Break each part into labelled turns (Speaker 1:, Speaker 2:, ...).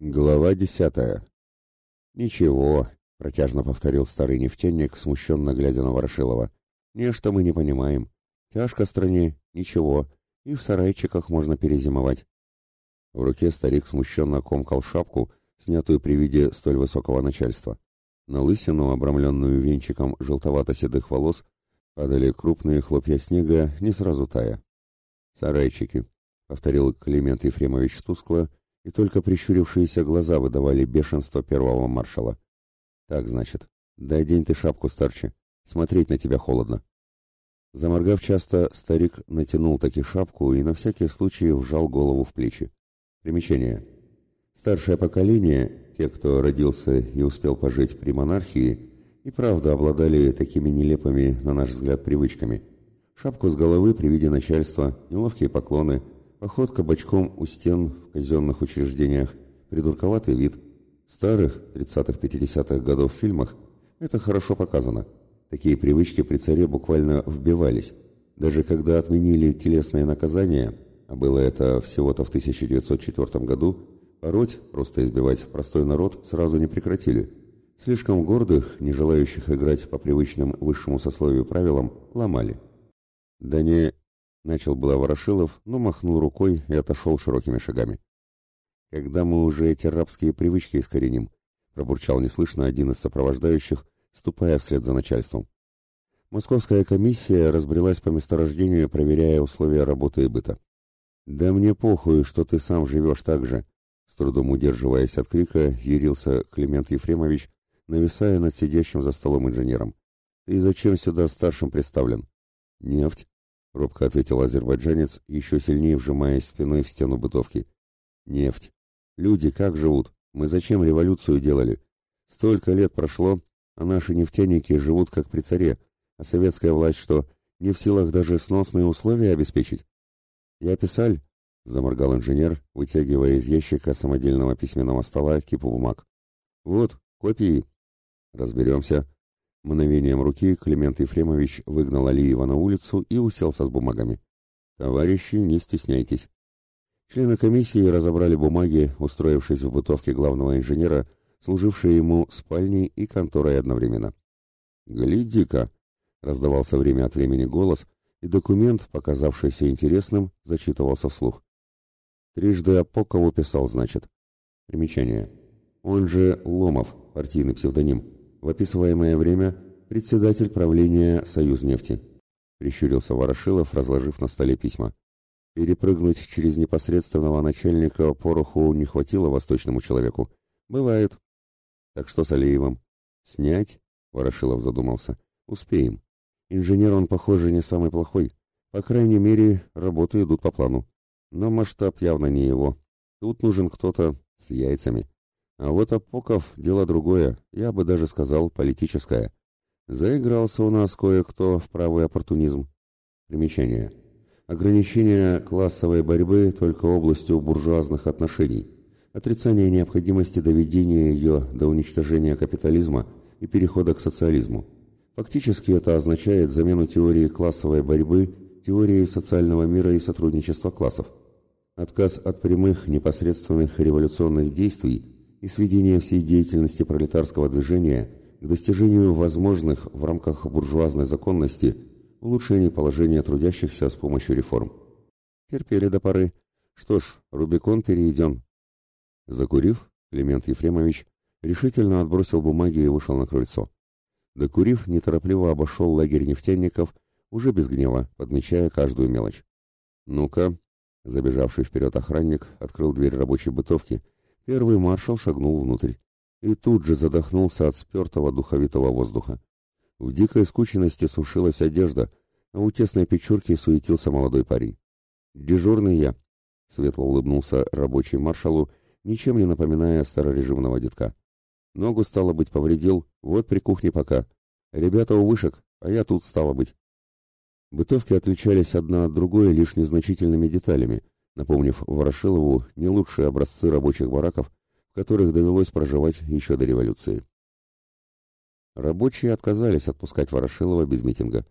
Speaker 1: Глава десятая. «Ничего», — протяжно повторил старый нефтяник, смущенно глядя на Ворошилова. «Нечто мы не понимаем. Тяжко стране, ничего, и в сарайчиках можно перезимовать». В руке старик смущенно комкал шапку, снятую при виде столь высокого начальства. На лысину, обрамленную венчиком желтовато-седых волос, падали крупные хлопья снега, не сразу тая. «Сарайчики», — повторил Климент Ефремович тускло, и только прищурившиеся глаза выдавали бешенство первого маршала. «Так, значит, дай день ты шапку старче, смотреть на тебя холодно». Заморгав часто, старик натянул таки шапку и на всякий случай вжал голову в плечи. Примечание. Старшее поколение, те, кто родился и успел пожить при монархии, и правда обладали такими нелепыми, на наш взгляд, привычками. Шапку с головы при виде начальства, неловкие поклоны – Походка бочком у стен в казенных учреждениях, придурковатый вид. В старых 30-50-х годов фильмах это хорошо показано. Такие привычки при царе буквально вбивались. Даже когда отменили телесное наказание, а было это всего-то в 1904 году, пороть, просто избивать простой народ сразу не прекратили. Слишком гордых, не желающих играть по привычным высшему сословию правилам, ломали. Да не Начал было Ворошилов, но махнул рукой и отошел широкими шагами. «Когда мы уже эти рабские привычки искореним?» пробурчал неслышно один из сопровождающих, ступая вслед за начальством. Московская комиссия разбрелась по месторождению, проверяя условия работы и быта. «Да мне похуй, что ты сам живешь так же», с трудом удерживаясь от крика, ярился Климент Ефремович, нависая над сидящим за столом инженером. «Ты зачем сюда старшим представлен?» «Нефть», — робко ответил азербайджанец, еще сильнее вжимаясь спиной в стену бытовки. «Нефть. Люди как живут? Мы зачем революцию делали? Столько лет прошло, а наши нефтяники живут как при царе, а советская власть что, не в силах даже сносные условия обеспечить?» «Я писаль», — заморгал инженер, вытягивая из ящика самодельного письменного стола кипу бумаг. «Вот, копии». «Разберемся», Мгновением руки Климент Ефремович выгнал Алиева на улицу и уселся с бумагами. «Товарищи, не стесняйтесь». Члены комиссии разобрали бумаги, устроившись в бытовке главного инженера, служившей ему спальней и конторой одновременно. «Гляди-ка!» — раздавался время от времени голос, и документ, показавшийся интересным, зачитывался вслух. Трижды Апокову писал, значит. Примечание. Он же Ломов, партийный псевдоним в описываемое время председатель правления «Союзнефти». Прищурился Ворошилов, разложив на столе письма. Перепрыгнуть через непосредственного начальника пороху не хватило восточному человеку. Бывает. Так что с Алиевым? Снять? Ворошилов задумался. Успеем. Инженер он, похоже, не самый плохой. По крайней мере, работы идут по плану. Но масштаб явно не его. Тут нужен кто-то с яйцами. А вот Апоков – дело другое, я бы даже сказал политическое. Заигрался у нас кое-кто в правый оппортунизм. Примечание. Ограничение классовой борьбы только областью буржуазных отношений. Отрицание необходимости доведения ее до уничтожения капитализма и перехода к социализму. Фактически это означает замену теории классовой борьбы теорией социального мира и сотрудничества классов. Отказ от прямых непосредственных революционных действий – и сведение всей деятельности пролетарского движения к достижению возможных в рамках буржуазной законности улучшений положения трудящихся с помощью реформ. Терпели до поры. Что ж, Рубикон перейден. Закурив, Климент Ефремович решительно отбросил бумаги и вышел на крыльцо. Докурив, неторопливо обошел лагерь нефтяников, уже без гнева, подмечая каждую мелочь. «Ну-ка», — забежавший вперед охранник открыл дверь рабочей бытовки — Первый маршал шагнул внутрь и тут же задохнулся от спертого духовитого воздуха. В дикой скученности сушилась одежда, а у тесной печурки суетился молодой парень. «Дежурный я», — светло улыбнулся рабочий маршалу, ничем не напоминая старорежимного детка. «Ногу, стало быть, повредил, вот при кухне пока. Ребята у вышек, а я тут, стало быть». Бытовки отличались одна от другой лишь незначительными деталями — напомнив Ворошилову не лучшие образцы рабочих бараков, в которых довелось проживать еще до революции. Рабочие отказались отпускать Ворошилова без митинга.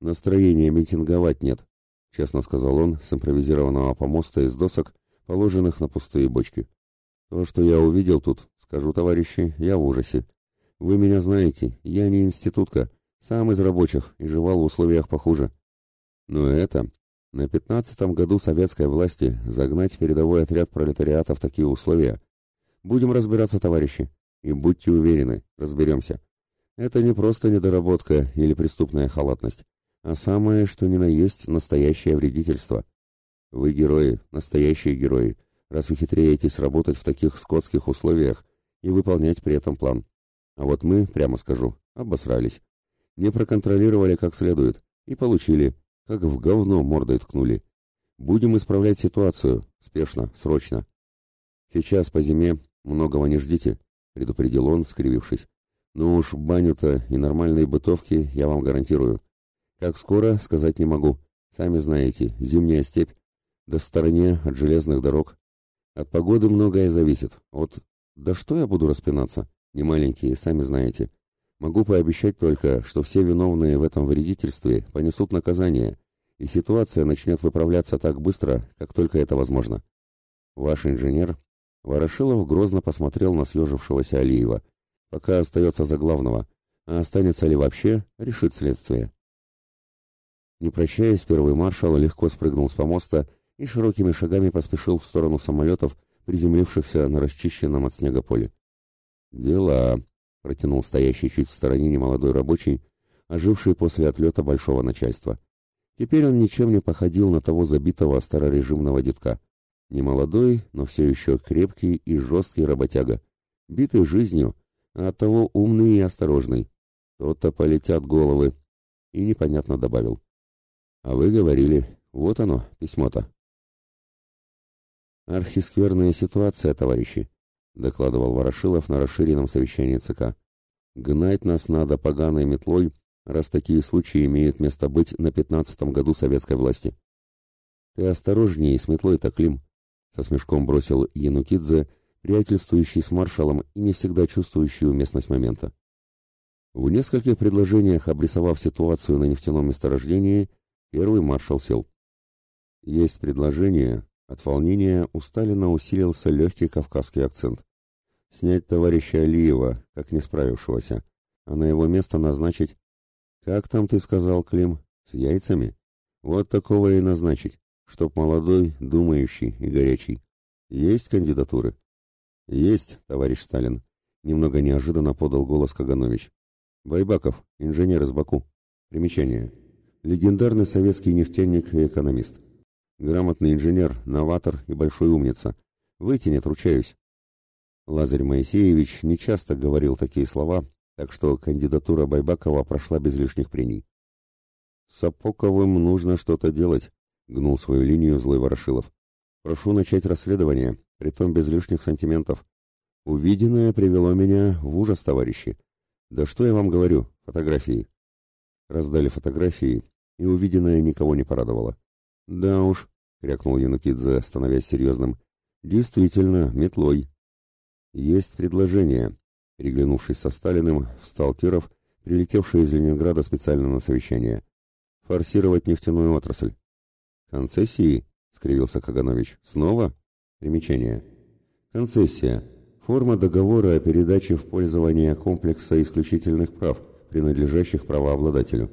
Speaker 1: «Настроения митинговать нет», — честно сказал он с импровизированного помоста из досок, положенных на пустые бочки. То, что я увидел тут, скажу, товарищи, я в ужасе. Вы меня знаете, я не институтка, сам из рабочих и жевал в условиях похуже. Но это на пятнадцатом году советской власти загнать передовой отряд пролетариата в такие условия. Будем разбираться, товарищи, и будьте уверены, разберемся. Это не просто недоработка или преступная халатность, а самое, что ни на есть, настоящее вредительство. Вы герои, настоящие герои, раз вы хитреетесь работать в таких скотских условиях и выполнять при этом план. А вот мы, прямо скажу, обосрались. Не проконтролировали как следует и получили, как в говно мордой ткнули. Будем исправлять ситуацию, спешно, срочно. Сейчас по зиме многого не ждите, предупредил он, скривившись. Ну уж баню-то и нормальные бытовки я вам гарантирую. Как скоро, сказать не могу. Сами знаете, зимняя степь, да в стороне от железных дорог. От погоды многое зависит. Вот, да что я буду распинаться? Не маленькие, сами знаете. Могу пообещать только, что все виновные в этом вредительстве понесут наказание, и ситуация начнет выправляться так быстро, как только это возможно. Ваш инженер Ворошилов грозно посмотрел на съежившегося Алиева. Пока остается за главного, а останется ли вообще, решит следствие. Не прощаясь, первый маршал легко спрыгнул с помоста и широкими шагами поспешил в сторону самолетов, приземлившихся на расчищенном от снега поле. «Дела», протянул стоящий чуть в стороне немолодой рабочий, оживший после отлета большого начальства. Теперь он ничем не походил на того забитого старорежимного детка. Немолодой, но все еще крепкий и жесткий работяга, битый жизнью, а оттого умный и осторожный. То-то полетят головы. И непонятно добавил. А вы говорили, вот оно, письмо-то. Архискверная ситуация, товарищи. — докладывал Ворошилов на расширенном совещании ЦК. «Гнать нас надо поганой метлой, раз такие случаи имеют место быть на пятнадцатом году советской власти». «Ты осторожнее с метлой-то, Клим», — со смешком бросил Янукидзе, приятельствующий с маршалом и не всегда чувствующий уместность момента. В нескольких предложениях, обрисовав ситуацию на нефтяном месторождении, первый маршал сел. «Есть предложение, от волнения у Сталина усилился легкий кавказский акцент. Снять товарища Алиева, как не справившегося, а на его место назначить... Как там ты сказал, Клим? С яйцами? Вот такого и назначить, чтоб молодой, думающий и горячий. Есть кандидатуры? Есть, товарищ Сталин. Немного неожиданно подал голос Каганович. Байбаков, инженер из Баку. Примечание. Легендарный советский нефтяник и экономист. Грамотный инженер, новатор и большой умница. Вытянет, ручаюсь. Лазарь Моисеевич нечасто говорил такие слова, так что кандидатура Байбакова прошла без лишних прений. «С Апоковым нужно что-то делать», — гнул свою линию злой Ворошилов. «Прошу начать расследование, притом без лишних сантиментов. Увиденное привело меня в ужас, товарищи. Да что я вам говорю, фотографии». Раздали фотографии, и увиденное никого не порадовало. «Да уж, крякнул Янукидзе, становясь серьезным. Действительно, метлой. Есть предложение. Переглянувшись со Сталиным, встал Киров, прилетевший из Ленинграда специально на совещание. Форсировать нефтяную отрасль. Концессии? скривился Каганович. Снова? Примечание. Концессия. Форма договора о передаче в пользование комплекса исключительных прав, принадлежащих правообладателю.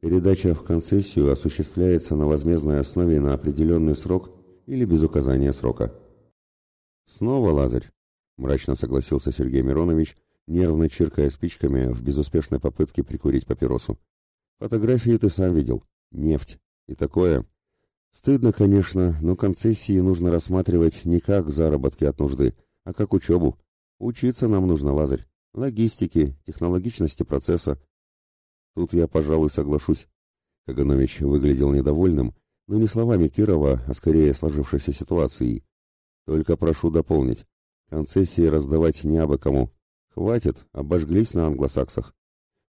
Speaker 1: Передача в концессию осуществляется на возмездной основе на определенный срок или без указания срока. Снова Лазарь, мрачно согласился Сергей Миронович, нервно чиркая спичками в безуспешной попытке прикурить папиросу. Фотографии ты сам видел. Нефть. И такое. Стыдно, конечно, но концессии нужно рассматривать не как заработки от нужды, а как учебу. Учиться нам нужно, Лазарь. Логистике, технологичности процесса, Тут я, пожалуй, соглашусь. Каганович выглядел недовольным, но не словами Кирова, а скорее сложившейся ситуацией. Только прошу дополнить. Концессии раздавать не абы кому. Хватит, обожглись на англосаксах.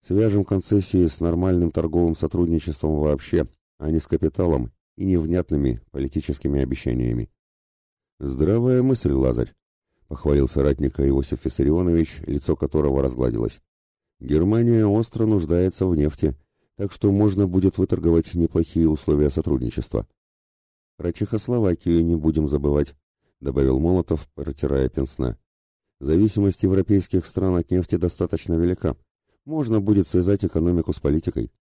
Speaker 1: Свяжем концессии с нормальным торговым сотрудничеством вообще, а не с капиталом и невнятными политическими обещаниями. Здравая мысль, Лазарь, похвалил соратника Иосиф Виссарионович, лицо которого разгладилось. Германия остро нуждается в нефти, так что можно будет выторговать неплохие условия сотрудничества. Про Чехословакию не будем забывать. добавил Молотов, протирая пенсне. Зависимость европейских стран от нефти достаточно велика. Можно будет связать экономику с политикой.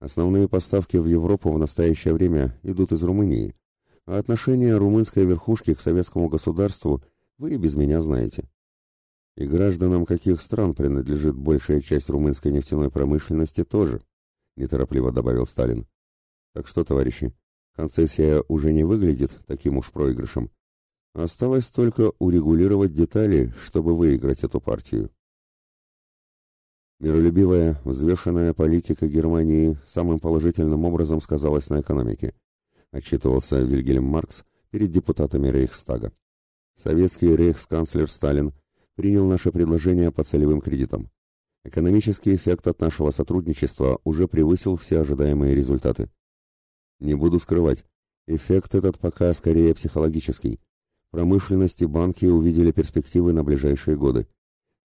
Speaker 1: Основные поставки в Европу в настоящее время идут из Румынии, а отношение румынской верхушки к советскому государству вы и без меня знаете. И гражданам каких стран принадлежит большая часть румынской нефтяной промышленности тоже, неторопливо добавил Сталин. Так что, товарищи, концессия уже не выглядит таким уж проигрышем. Осталось только урегулировать детали, чтобы выиграть эту партию. Миролюбивая, взвешенная политика Германии самым положительным образом сказалась на экономике, отчитывался Вильгельм Маркс перед депутатами Рейхстага. Советский рейхсканцлер Сталин принял наше предложение по целевым кредитам. Экономический эффект от нашего сотрудничества уже превысил все ожидаемые результаты. Не буду скрывать, эффект этот пока скорее психологический. Промышленность и банки увидели перспективы на ближайшие годы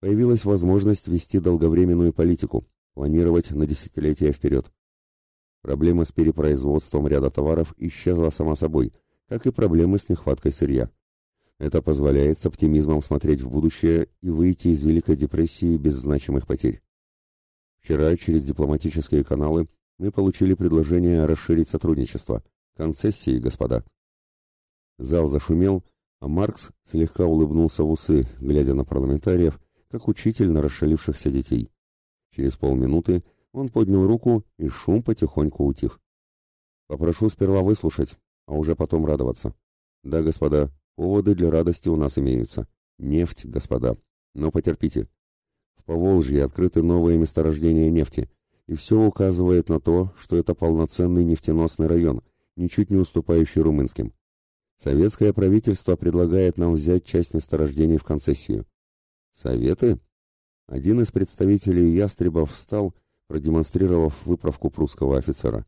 Speaker 1: появилась возможность вести долговременную политику, планировать на десятилетия вперед. Проблема с перепроизводством ряда товаров исчезла сама собой, как и проблемы с нехваткой сырья. Это позволяет с оптимизмом смотреть в будущее и выйти из Великой депрессии без значимых потерь. Вчера через дипломатические каналы мы получили предложение расширить сотрудничество. Концессии, господа. Зал зашумел, а Маркс слегка улыбнулся в усы, глядя на парламентариев, как учитель на расшалившихся детей. Через полминуты он поднял руку, и шум потихоньку утих. «Попрошу сперва выслушать, а уже потом радоваться. Да, господа, поводы для радости у нас имеются. Нефть, господа. Но потерпите. В Поволжье открыты новые месторождения нефти, и все указывает на то, что это полноценный нефтеносный район, ничуть не уступающий румынским. Советское правительство предлагает нам взять часть месторождений в концессию. Советы? Один из представителей ястребов встал, продемонстрировав выправку прусского офицера.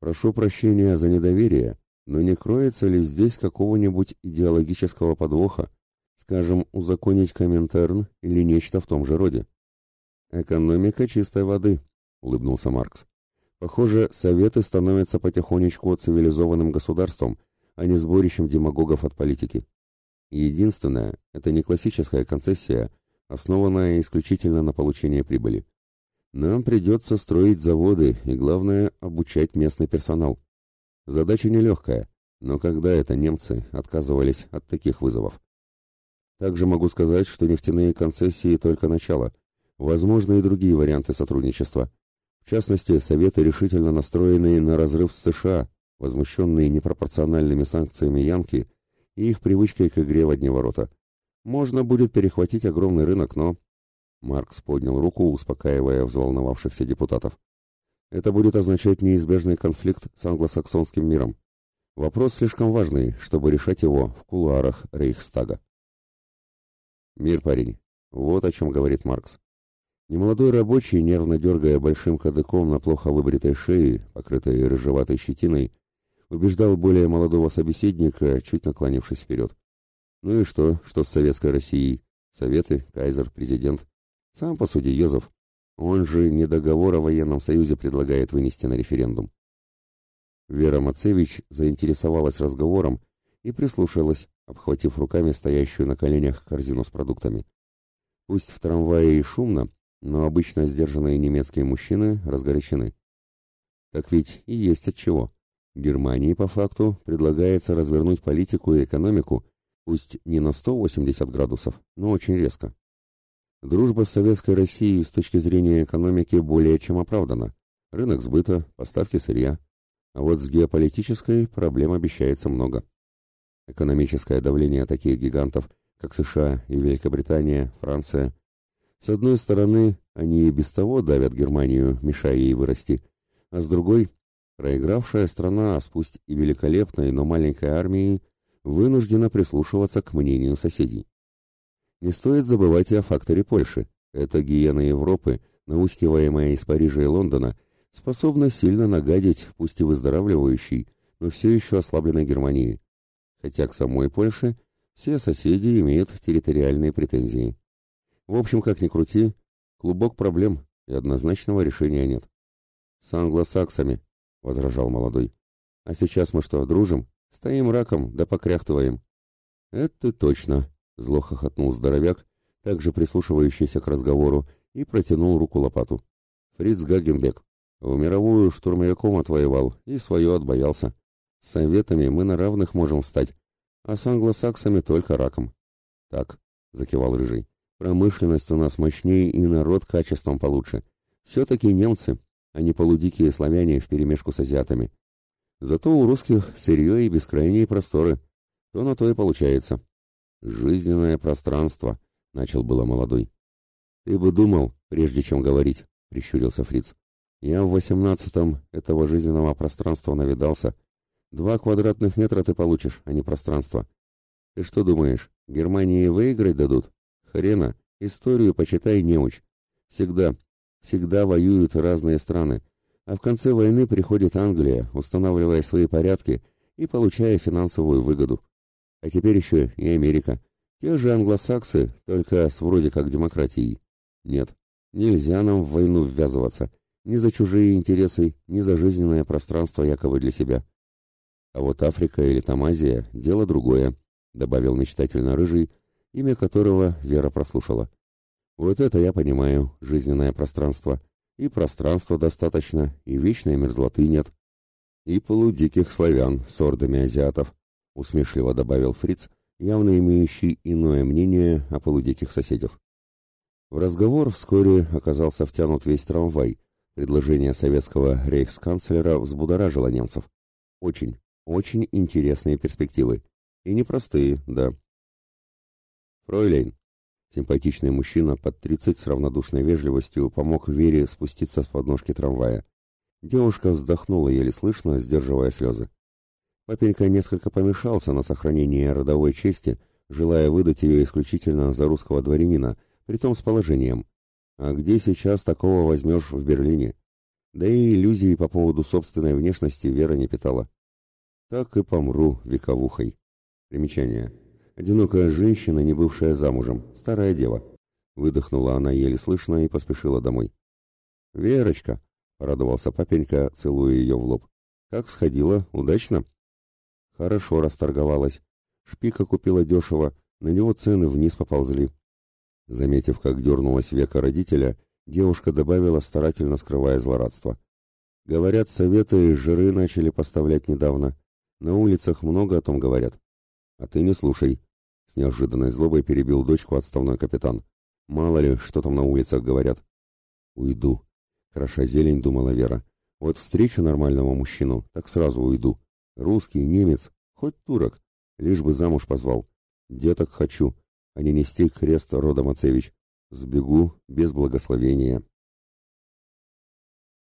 Speaker 1: Прошу прощения за недоверие, но не кроется ли здесь какого-нибудь идеологического подвоха, скажем, узаконить Коминтерн или нечто в том же роде? Экономика чистой воды, улыбнулся Маркс. Похоже, советы становятся потихонечку цивилизованным государством, а не сборищем демагогов от политики. Единственное, это не классическая концессия, основанная исключительно на получении прибыли. Нам придется строить заводы и, главное, обучать местный персонал. Задача нелегкая, но когда это немцы отказывались от таких вызовов? Также могу сказать, что нефтяные концессии только начало. Возможны и другие варианты сотрудничества. В частности, Советы решительно настроены на разрыв с США, возмущенные непропорциональными санкциями Янки и их привычкой к игре в одни ворота. Можно будет перехватить огромный рынок, но... Маркс поднял руку, успокаивая взволновавшихся депутатов. Это будет означать неизбежный конфликт с англосаксонским миром. Вопрос слишком важный, чтобы решать его в кулуарах Рейхстага. Мир, парень. Вот о чем говорит Маркс. Немолодой рабочий, нервно дергая большим кадыком на плохо выбритой шее, покрытой рыжеватой щетиной, убеждал более молодого собеседника, чуть наклонившись вперед. Ну и что, что с советской Россией? Советы, кайзер, президент. Сам по сути Йозеф. Он же не договор о военном союзе предлагает вынести на референдум. Вера Мацевич заинтересовалась разговором и прислушалась, обхватив руками стоящую на коленях корзину с продуктами. Пусть в трамвае и шумно, но обычно сдержанные немецкие мужчины разгорячены. Так ведь и есть от чего. Германии по факту предлагается развернуть политику и экономику, пусть не на 180 градусов, но очень резко. Дружба с Советской Россией с точки зрения экономики более чем оправдана. Рынок сбыта, поставки сырья. А вот с геополитической проблем обещается много. Экономическое давление таких гигантов, как США и Великобритания, Франция. С одной стороны, они и без того давят Германию, мешая ей вырасти, а с другой Проигравшая страна с пусть и великолепной, но маленькой армией вынуждена прислушиваться к мнению соседей. Не стоит забывать и о факторе Польши. Эта гиена Европы, наускиваемая из Парижа и Лондона, способна сильно нагадить, пусть и выздоравливающей, но все еще ослабленной Германии. Хотя к самой Польше все соседи имеют территориальные претензии. В общем, как ни крути, клубок проблем, и однозначного решения нет. С англосаксами, возражал молодой. А сейчас мы что, дружим? Стоим раком, да покряхтываем. «Это точно», — зло хохотнул здоровяк, также прислушивающийся к разговору, и протянул руку лопату. «Фриц Гагенбек, в мировую штурмовиком отвоевал и свое отбоялся. С советами мы на равных можем встать, а с англосаксами только раком». «Так», — закивал Рыжий, — «промышленность у нас мощнее и народ качеством получше. Все-таки немцы, а не полудикие славяне вперемешку с азиатами. Зато у русских сырье и бескрайние просторы. То на то и получается. «Жизненное пространство», — начал было молодой. «Ты бы думал, прежде чем говорить», — прищурился Фриц. «Я в восемнадцатом этого жизненного пространства навидался. Два квадратных метра ты получишь, а не пространство. Ты что думаешь, Германии выиграть дадут? Хрена, историю почитай неуч. Всегда, всегда воюют разные страны, а в конце войны приходит Англия, устанавливая свои порядки и получая финансовую выгоду. А теперь еще и Америка. Те же англосаксы, только с вроде как демократией. Нет, нельзя нам в войну ввязываться. Ни за чужие интересы, ни за жизненное пространство якобы для себя. А вот Африка или там Азия – дело другое, добавил мечтательно Рыжий, имя которого Вера прослушала. Вот это я понимаю, жизненное пространство. И пространства достаточно, и вечной мерзлоты нет. И полудиких славян с ордами азиатов, усмешливо добавил Фриц, явно имеющий иное мнение о полудиких соседях. В разговор вскоре оказался втянут весь трамвай. Предложение советского рейхсканцлера взбудоражило немцев. Очень, очень интересные перспективы. И непростые, да. Фройлейн, Симпатичный мужчина под тридцать с равнодушной вежливостью помог Вере спуститься с подножки трамвая. Девушка вздохнула еле слышно, сдерживая слезы. Папенька несколько помешался на сохранении родовой чести, желая выдать ее исключительно за русского дворянина, притом с положением. А где сейчас такого возьмешь в Берлине? Да и иллюзий по поводу собственной внешности Вера не питала. Так и помру вековухой. Примечание. Одинокая женщина, не бывшая замужем, старая дева. Выдохнула она еле слышно и поспешила домой. «Верочка!» — порадовался папенька, целуя ее в лоб. «Как сходила? Удачно?» «Хорошо расторговалась. Шпика купила дешево, на него цены вниз поползли». Заметив, как дернулась века родителя, девушка добавила, старательно скрывая злорадство. «Говорят, советы жиры начали поставлять недавно. На улицах много о том говорят. А ты не слушай. С неожиданной злобой перебил дочку отставной капитан. Мало ли, что там на улицах говорят. Уйду. Хороша зелень, думала Вера. Вот встречу нормального мужчину, так сразу уйду. Русский, немец, хоть турок, лишь бы замуж позвал. Деток хочу, а не нести крест рода Мацевич. Сбегу без благословения.